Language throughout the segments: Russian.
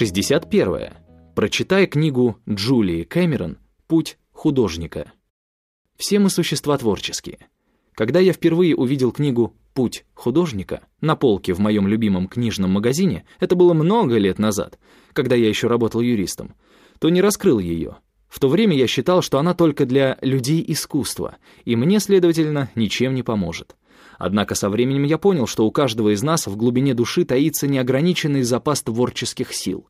61. Прочитай книгу Джулии Кэмерон «Путь художника». Все мы существа творческие. Когда я впервые увидел книгу «Путь художника» на полке в моем любимом книжном магазине, это было много лет назад, когда я еще работал юристом, то не раскрыл ее. В то время я считал, что она только для людей искусства, и мне, следовательно, ничем не поможет. Однако со временем я понял, что у каждого из нас в глубине души таится неограниченный запас творческих сил.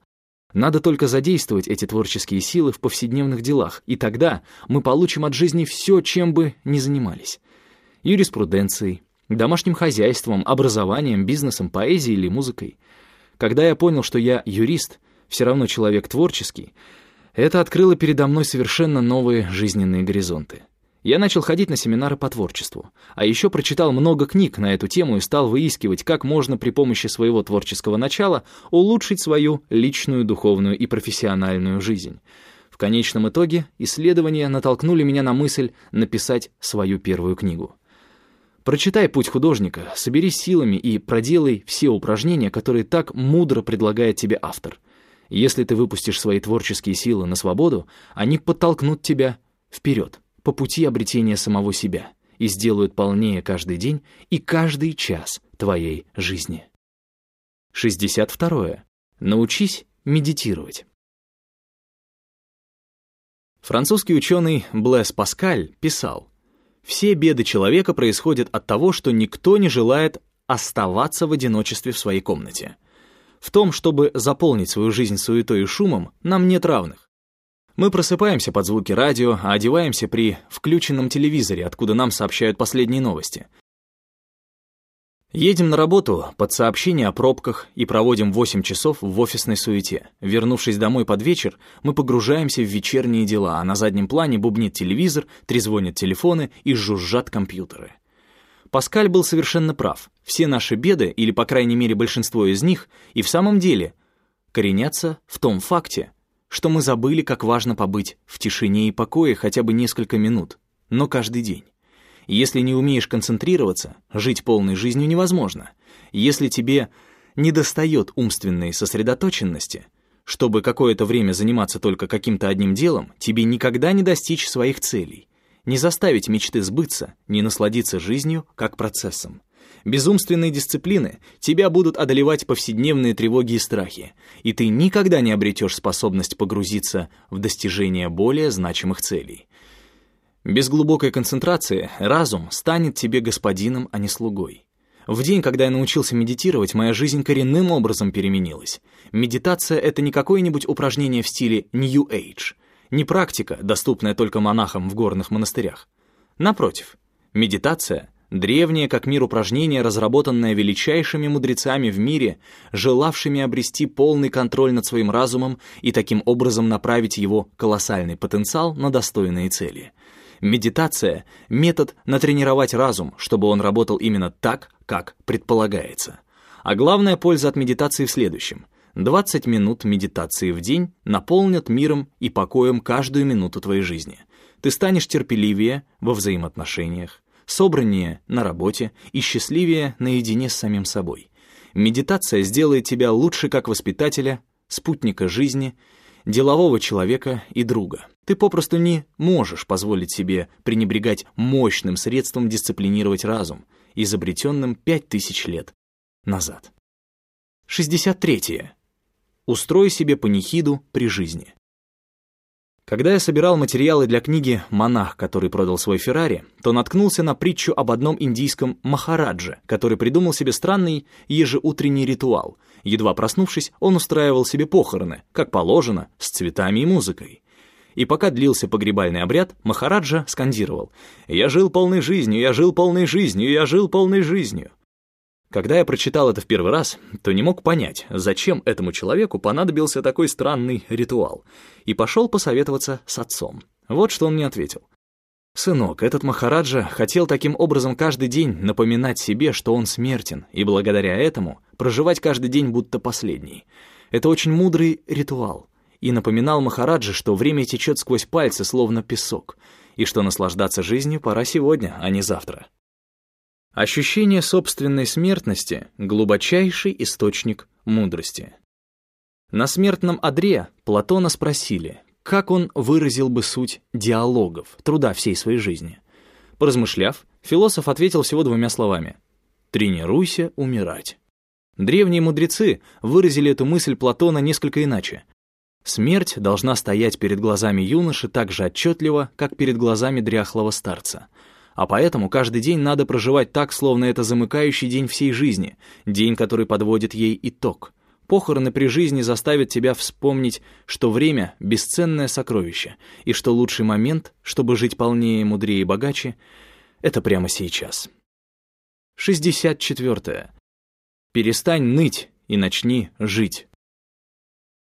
Надо только задействовать эти творческие силы в повседневных делах, и тогда мы получим от жизни все, чем бы ни занимались. Юриспруденцией, домашним хозяйством, образованием, бизнесом, поэзией или музыкой. Когда я понял, что я юрист, все равно человек творческий, это открыло передо мной совершенно новые жизненные горизонты. Я начал ходить на семинары по творчеству, а еще прочитал много книг на эту тему и стал выискивать, как можно при помощи своего творческого начала улучшить свою личную, духовную и профессиональную жизнь. В конечном итоге исследования натолкнули меня на мысль написать свою первую книгу. Прочитай «Путь художника», соберись силами и проделай все упражнения, которые так мудро предлагает тебе автор. Если ты выпустишь свои творческие силы на свободу, они подтолкнут тебя вперед по пути обретения самого себя и сделают полнее каждый день и каждый час твоей жизни. 62. Научись медитировать. Французский ученый Блэс Паскаль писал, «Все беды человека происходят от того, что никто не желает оставаться в одиночестве в своей комнате. В том, чтобы заполнить свою жизнь суетой и шумом, нам нет равных. Мы просыпаемся под звуки радио, а одеваемся при включенном телевизоре, откуда нам сообщают последние новости. Едем на работу под сообщение о пробках и проводим 8 часов в офисной суете. Вернувшись домой под вечер, мы погружаемся в вечерние дела, а на заднем плане бубнит телевизор, трезвонят телефоны и жужжат компьютеры. Паскаль был совершенно прав. Все наши беды, или по крайней мере большинство из них, и в самом деле коренятся в том факте, что мы забыли, как важно побыть в тишине и покое хотя бы несколько минут, но каждый день. Если не умеешь концентрироваться, жить полной жизнью невозможно. Если тебе недостает умственной сосредоточенности, чтобы какое-то время заниматься только каким-то одним делом, тебе никогда не достичь своих целей, не заставить мечты сбыться, не насладиться жизнью как процессом. Без умственной дисциплины тебя будут одолевать повседневные тревоги и страхи, и ты никогда не обретешь способность погрузиться в достижение более значимых целей. Без глубокой концентрации разум станет тебе господином, а не слугой. В день, когда я научился медитировать, моя жизнь коренным образом переменилась. Медитация — это не какое-нибудь упражнение в стиле New Age, не практика, доступная только монахам в горных монастырях. Напротив, медитация — Древнее как мир упражнение, разработанное величайшими мудрецами в мире, желавшими обрести полный контроль над своим разумом и таким образом направить его колоссальный потенциал на достойные цели. Медитация — метод натренировать разум, чтобы он работал именно так, как предполагается. А главная польза от медитации в следующем. 20 минут медитации в день наполнят миром и покоем каждую минуту твоей жизни. Ты станешь терпеливее во взаимоотношениях, собраннее на работе и счастливее наедине с самим собой. Медитация сделает тебя лучше как воспитателя, спутника жизни, делового человека и друга. Ты попросту не можешь позволить себе пренебрегать мощным средством дисциплинировать разум, изобретенным пять тысяч лет назад. 63. Устрой себе панихиду при жизни. Когда я собирал материалы для книги «Монах, который продал свой Феррари», то наткнулся на притчу об одном индийском Махарадже, который придумал себе странный ежеутренний ритуал. Едва проснувшись, он устраивал себе похороны, как положено, с цветами и музыкой. И пока длился погребальный обряд, Махараджа скандировал «Я жил полной жизнью, я жил полной жизнью, я жил полной жизнью». Когда я прочитал это в первый раз, то не мог понять, зачем этому человеку понадобился такой странный ритуал, и пошел посоветоваться с отцом. Вот что он мне ответил. «Сынок, этот Махараджа хотел таким образом каждый день напоминать себе, что он смертен, и благодаря этому проживать каждый день будто последний. Это очень мудрый ритуал, и напоминал Махараджа, что время течет сквозь пальцы, словно песок, и что наслаждаться жизнью пора сегодня, а не завтра». Ощущение собственной смертности — глубочайший источник мудрости. На смертном одре Платона спросили, как он выразил бы суть диалогов, труда всей своей жизни. Поразмышляв, философ ответил всего двумя словами «Тренируйся умирать». Древние мудрецы выразили эту мысль Платона несколько иначе. Смерть должна стоять перед глазами юноши так же отчетливо, как перед глазами дряхлого старца. А поэтому каждый день надо проживать так, словно это замыкающий день всей жизни, день, который подводит ей итог. Похороны при жизни заставят тебя вспомнить, что время — бесценное сокровище, и что лучший момент, чтобы жить полнее, мудрее и богаче, — это прямо сейчас. 64. Перестань ныть и начни жить.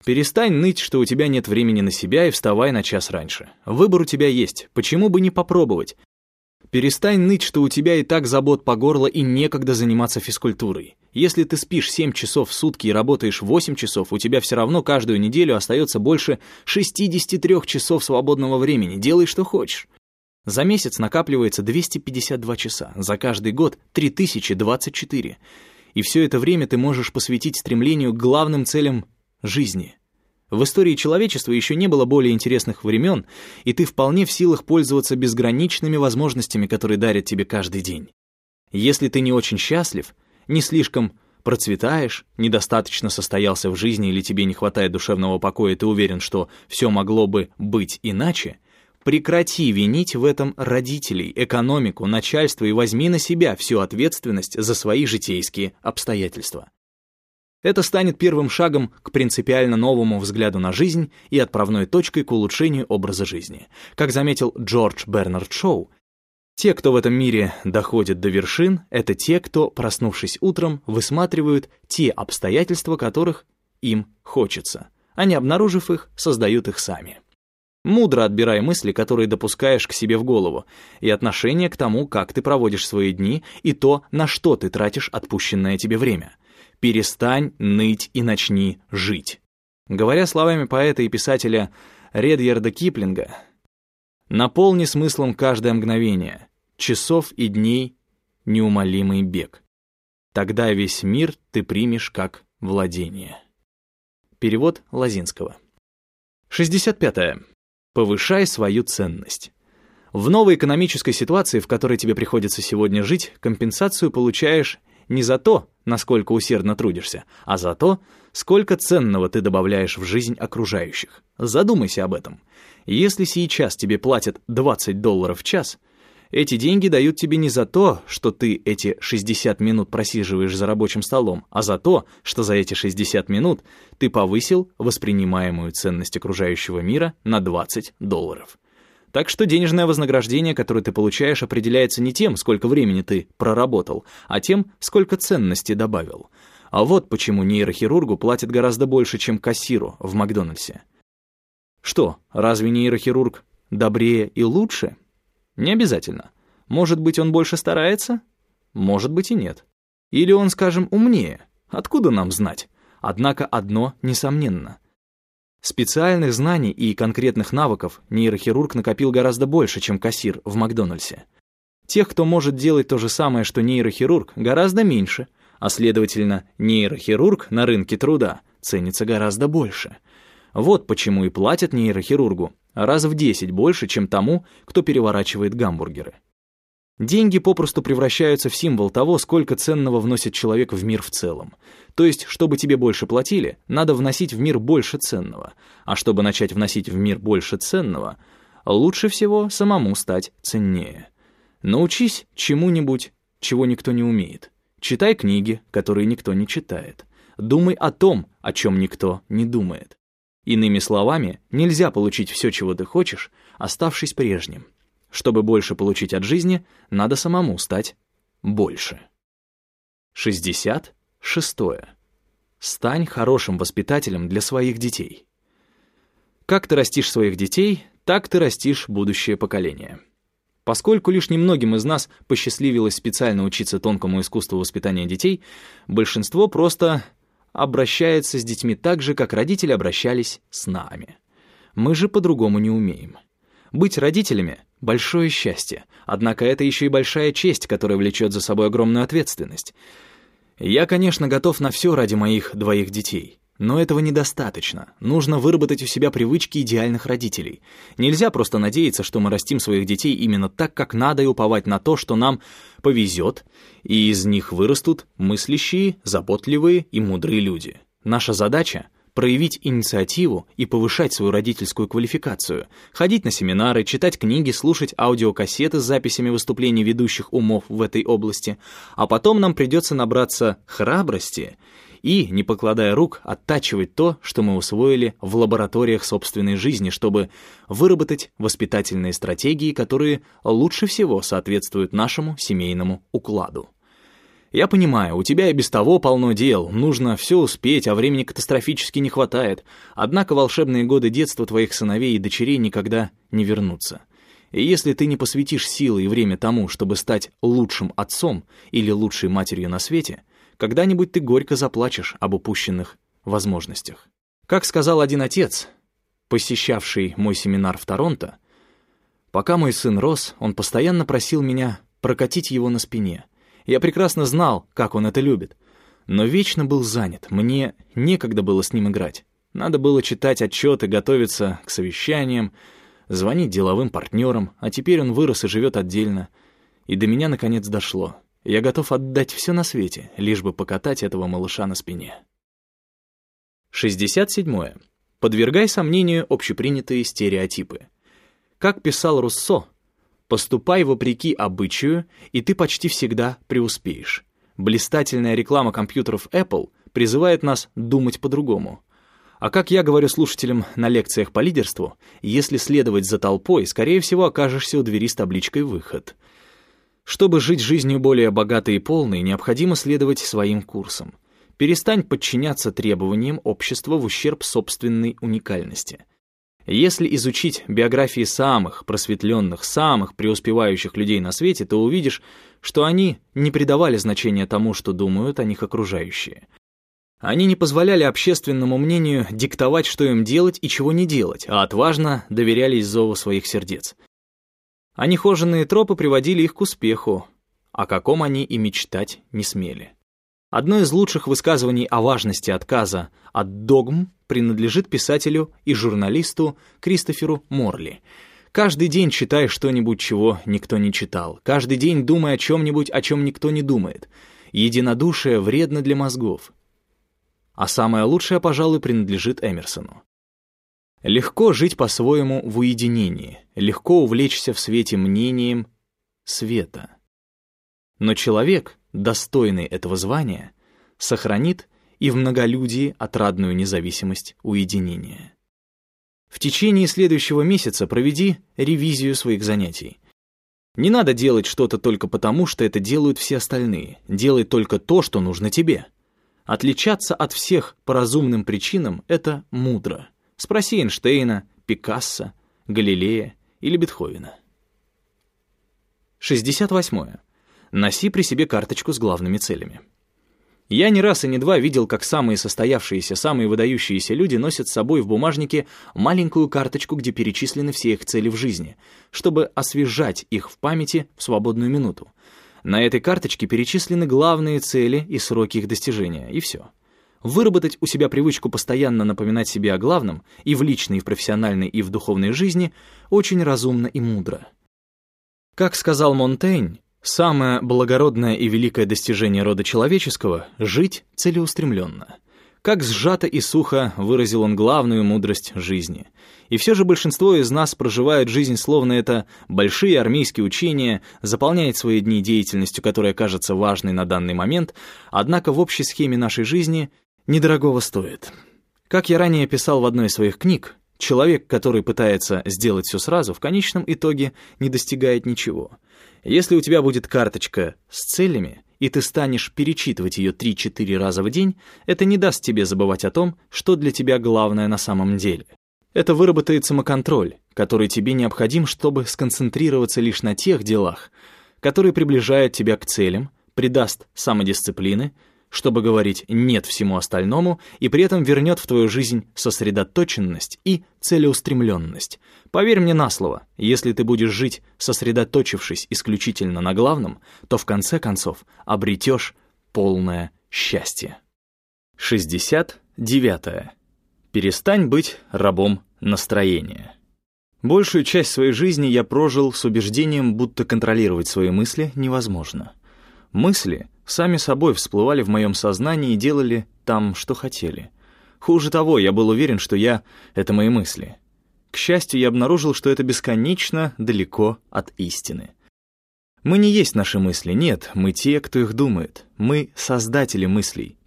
Перестань ныть, что у тебя нет времени на себя, и вставай на час раньше. Выбор у тебя есть, почему бы не попробовать? Перестань ныть, что у тебя и так забот по горло и некогда заниматься физкультурой. Если ты спишь 7 часов в сутки и работаешь 8 часов, у тебя все равно каждую неделю остается больше 63 часов свободного времени. Делай, что хочешь. За месяц накапливается 252 часа, за каждый год 3024. И все это время ты можешь посвятить стремлению к главным целям жизни. В истории человечества еще не было более интересных времен, и ты вполне в силах пользоваться безграничными возможностями, которые дарят тебе каждый день. Если ты не очень счастлив, не слишком процветаешь, недостаточно состоялся в жизни или тебе не хватает душевного покоя, ты уверен, что все могло бы быть иначе, прекрати винить в этом родителей, экономику, начальство и возьми на себя всю ответственность за свои житейские обстоятельства. Это станет первым шагом к принципиально новому взгляду на жизнь и отправной точкой к улучшению образа жизни. Как заметил Джордж Бернард Шоу, те, кто в этом мире доходит до вершин, это те, кто, проснувшись утром, высматривают те обстоятельства, которых им хочется, не обнаружив их, создают их сами. Мудро отбирай мысли, которые допускаешь к себе в голову, и отношение к тому, как ты проводишь свои дни, и то, на что ты тратишь отпущенное тебе время. Перестань ныть и начни жить. Говоря словами поэта и писателя Редьярда Киплинга, наполни смыслом каждое мгновение, часов и дней неумолимый бег. Тогда весь мир ты примешь как владение. Перевод Лазинского. 65. -е. Повышай свою ценность. В новой экономической ситуации, в которой тебе приходится сегодня жить, компенсацию получаешь не за то, насколько усердно трудишься, а за то, сколько ценного ты добавляешь в жизнь окружающих. Задумайся об этом. Если сейчас тебе платят 20 долларов в час, эти деньги дают тебе не за то, что ты эти 60 минут просиживаешь за рабочим столом, а за то, что за эти 60 минут ты повысил воспринимаемую ценность окружающего мира на 20 долларов. Так что денежное вознаграждение, которое ты получаешь, определяется не тем, сколько времени ты проработал, а тем, сколько ценности добавил. А вот почему нейрохирургу платят гораздо больше, чем кассиру в Макдональдсе. Что, разве нейрохирург добрее и лучше? Не обязательно. Может быть, он больше старается? Может быть и нет. Или он, скажем, умнее. Откуда нам знать? Однако одно несомненно. Специальных знаний и конкретных навыков нейрохирург накопил гораздо больше, чем кассир в Макдональдсе. Тех, кто может делать то же самое, что нейрохирург, гораздо меньше, а следовательно, нейрохирург на рынке труда ценится гораздо больше. Вот почему и платят нейрохирургу раз в 10 больше, чем тому, кто переворачивает гамбургеры. Деньги попросту превращаются в символ того, сколько ценного вносит человек в мир в целом. То есть, чтобы тебе больше платили, надо вносить в мир больше ценного. А чтобы начать вносить в мир больше ценного, лучше всего самому стать ценнее. Научись чему-нибудь, чего никто не умеет. Читай книги, которые никто не читает. Думай о том, о чем никто не думает. Иными словами, нельзя получить все, чего ты хочешь, оставшись прежним. Чтобы больше получить от жизни, надо самому стать больше. 66. Стань хорошим воспитателем для своих детей. Как ты растишь своих детей, так ты растишь будущее поколение. Поскольку лишь немногим из нас посчастливилось специально учиться тонкому искусству воспитания детей, большинство просто обращается с детьми так же, как родители обращались с нами. Мы же по-другому не умеем. Быть родителями — большое счастье, однако это еще и большая честь, которая влечет за собой огромную ответственность. Я, конечно, готов на все ради моих двоих детей, Но этого недостаточно. Нужно выработать у себя привычки идеальных родителей. Нельзя просто надеяться, что мы растим своих детей именно так, как надо, и уповать на то, что нам повезет, и из них вырастут мыслящие, заботливые и мудрые люди. Наша задача — проявить инициативу и повышать свою родительскую квалификацию, ходить на семинары, читать книги, слушать аудиокассеты с записями выступлений ведущих умов в этой области, а потом нам придется набраться храбрости — и, не покладая рук, оттачивать то, что мы усвоили в лабораториях собственной жизни, чтобы выработать воспитательные стратегии, которые лучше всего соответствуют нашему семейному укладу. Я понимаю, у тебя и без того полно дел, нужно все успеть, а времени катастрофически не хватает, однако волшебные годы детства твоих сыновей и дочерей никогда не вернутся. И если ты не посвятишь силы и время тому, чтобы стать лучшим отцом или лучшей матерью на свете, когда-нибудь ты горько заплачешь об упущенных возможностях. Как сказал один отец, посещавший мой семинар в Торонто, пока мой сын рос, он постоянно просил меня прокатить его на спине. Я прекрасно знал, как он это любит, но вечно был занят, мне некогда было с ним играть. Надо было читать отчеты, готовиться к совещаниям, звонить деловым партнерам, а теперь он вырос и живет отдельно. И до меня наконец дошло. Я готов отдать все на свете, лишь бы покатать этого малыша на спине. 67. Подвергай сомнению общепринятые стереотипы. Как писал Руссо, «Поступай вопреки обычаю, и ты почти всегда преуспеешь». Блистательная реклама компьютеров Apple призывает нас думать по-другому. А как я говорю слушателям на лекциях по лидерству, если следовать за толпой, скорее всего, окажешься у двери с табличкой «Выход». Чтобы жить жизнью более богатой и полной, необходимо следовать своим курсам. Перестань подчиняться требованиям общества в ущерб собственной уникальности. Если изучить биографии самых просветленных, самых преуспевающих людей на свете, то увидишь, что они не придавали значения тому, что думают о них окружающие. Они не позволяли общественному мнению диктовать, что им делать и чего не делать, а отважно доверялись зову своих сердец а нехоженные тропы приводили их к успеху, о каком они и мечтать не смели. Одно из лучших высказываний о важности отказа от догм принадлежит писателю и журналисту Кристоферу Морли. Каждый день читай что-нибудь, чего никто не читал. Каждый день думай о чем-нибудь, о чем никто не думает. Единодушие вредно для мозгов. А самое лучшее, пожалуй, принадлежит Эмерсону. Легко жить по-своему в уединении, легко увлечься в свете мнением света. Но человек, достойный этого звания, сохранит и в многолюдии отрадную независимость уединения. В течение следующего месяца проведи ревизию своих занятий. Не надо делать что-то только потому, что это делают все остальные. Делай только то, что нужно тебе. Отличаться от всех по разумным причинам — это мудро. Спроси Эйнштейна, Пикассо, Галилея или Бетховена. 68. Носи при себе карточку с главными целями. Я не раз и не два видел, как самые состоявшиеся, самые выдающиеся люди носят с собой в бумажнике маленькую карточку, где перечислены все их цели в жизни, чтобы освежать их в памяти в свободную минуту. На этой карточке перечислены главные цели и сроки их достижения, и все. Выработать у себя привычку постоянно напоминать себе о главном и в личной, и в профессиональной, и в духовной жизни очень разумно и мудро. Как сказал Монтейн, самое благородное и великое достижение рода человеческого — жить целеустремленно. Как сжато и сухо выразил он главную мудрость жизни. И все же большинство из нас проживает жизнь, словно это большие армейские учения, заполняет свои дни деятельностью, которая кажется важной на данный момент, однако в общей схеме нашей жизни недорогого стоит. Как я ранее писал в одной из своих книг, человек, который пытается сделать все сразу, в конечном итоге не достигает ничего. Если у тебя будет карточка с целями, и ты станешь перечитывать ее 3-4 раза в день, это не даст тебе забывать о том, что для тебя главное на самом деле. Это выработает самоконтроль, который тебе необходим, чтобы сконцентрироваться лишь на тех делах, которые приближают тебя к целям, придаст самодисциплины, чтобы говорить «нет» всему остальному и при этом вернет в твою жизнь сосредоточенность и целеустремленность. Поверь мне на слово, если ты будешь жить, сосредоточившись исключительно на главном, то в конце концов обретешь полное счастье. 69. Девятое. Перестань быть рабом настроения. Большую часть своей жизни я прожил с убеждением, будто контролировать свои мысли невозможно. Мысли сами собой всплывали в моем сознании и делали там, что хотели. Хуже того, я был уверен, что я — это мои мысли. К счастью, я обнаружил, что это бесконечно далеко от истины. Мы не есть наши мысли, нет, мы те, кто их думает. Мы — создатели мыслей,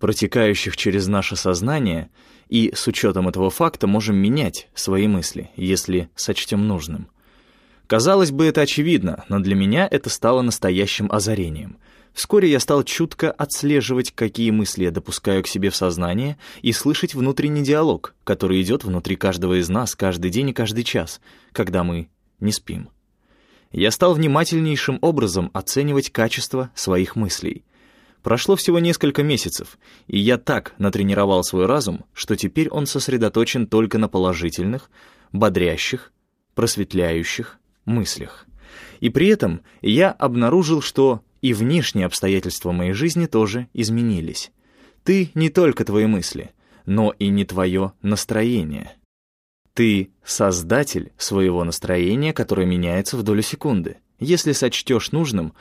протекающих через наше сознание, и с учетом этого факта можем менять свои мысли, если сочтем нужным. Казалось бы, это очевидно, но для меня это стало настоящим озарением — Вскоре я стал чутко отслеживать, какие мысли я допускаю к себе в сознание, и слышать внутренний диалог, который идет внутри каждого из нас каждый день и каждый час, когда мы не спим. Я стал внимательнейшим образом оценивать качество своих мыслей. Прошло всего несколько месяцев, и я так натренировал свой разум, что теперь он сосредоточен только на положительных, бодрящих, просветляющих мыслях. И при этом я обнаружил, что и внешние обстоятельства моей жизни тоже изменились. Ты не только твои мысли, но и не твое настроение. Ты создатель своего настроения, которое меняется в долю секунды. Если сочтешь нужным,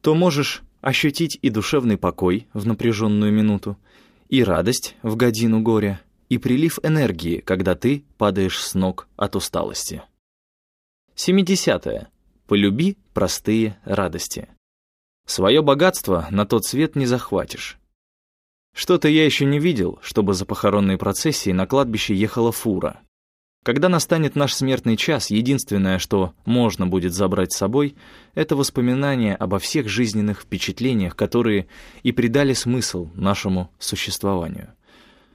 то можешь ощутить и душевный покой в напряженную минуту, и радость в годину горя, и прилив энергии, когда ты падаешь с ног от усталости. 70. -е. Полюби простые радости. Свое богатство на тот свет не захватишь. Что-то я еще не видел, чтобы за похоронной процессией на кладбище ехала фура. Когда настанет наш смертный час, единственное, что можно будет забрать с собой, это воспоминания обо всех жизненных впечатлениях, которые и придали смысл нашему существованию.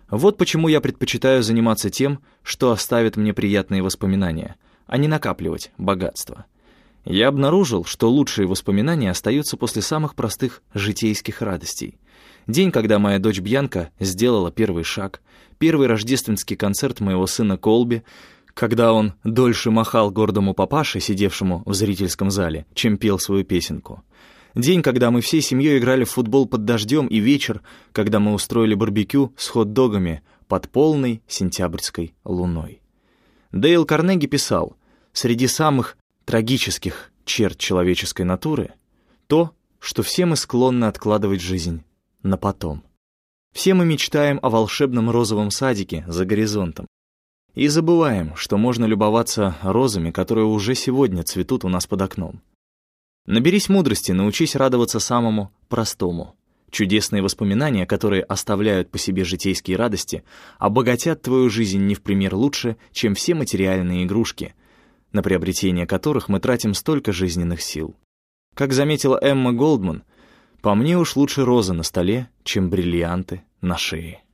Вот почему я предпочитаю заниматься тем, что оставит мне приятные воспоминания, а не накапливать богатство. Я обнаружил, что лучшие воспоминания остаются после самых простых житейских радостей. День, когда моя дочь Бьянка сделала первый шаг, первый рождественский концерт моего сына Колби, когда он дольше махал гордому папаше, сидевшему в зрительском зале, чем пел свою песенку. День, когда мы всей семьей играли в футбол под дождем, и вечер, когда мы устроили барбекю с хот-догами под полной сентябрьской луной. Дейл Карнеги писал, «Среди самых трагических черт человеческой натуры то, что все мы склонны откладывать жизнь на потом. Все мы мечтаем о волшебном розовом садике за горизонтом. И забываем, что можно любоваться розами, которые уже сегодня цветут у нас под окном. Наберись мудрости, научись радоваться самому простому. Чудесные воспоминания, которые оставляют по себе житейские радости, обогатят твою жизнь не в пример лучше, чем все материальные игрушки — на приобретение которых мы тратим столько жизненных сил. Как заметила Эмма Голдман, по мне уж лучше розы на столе, чем бриллианты на шее.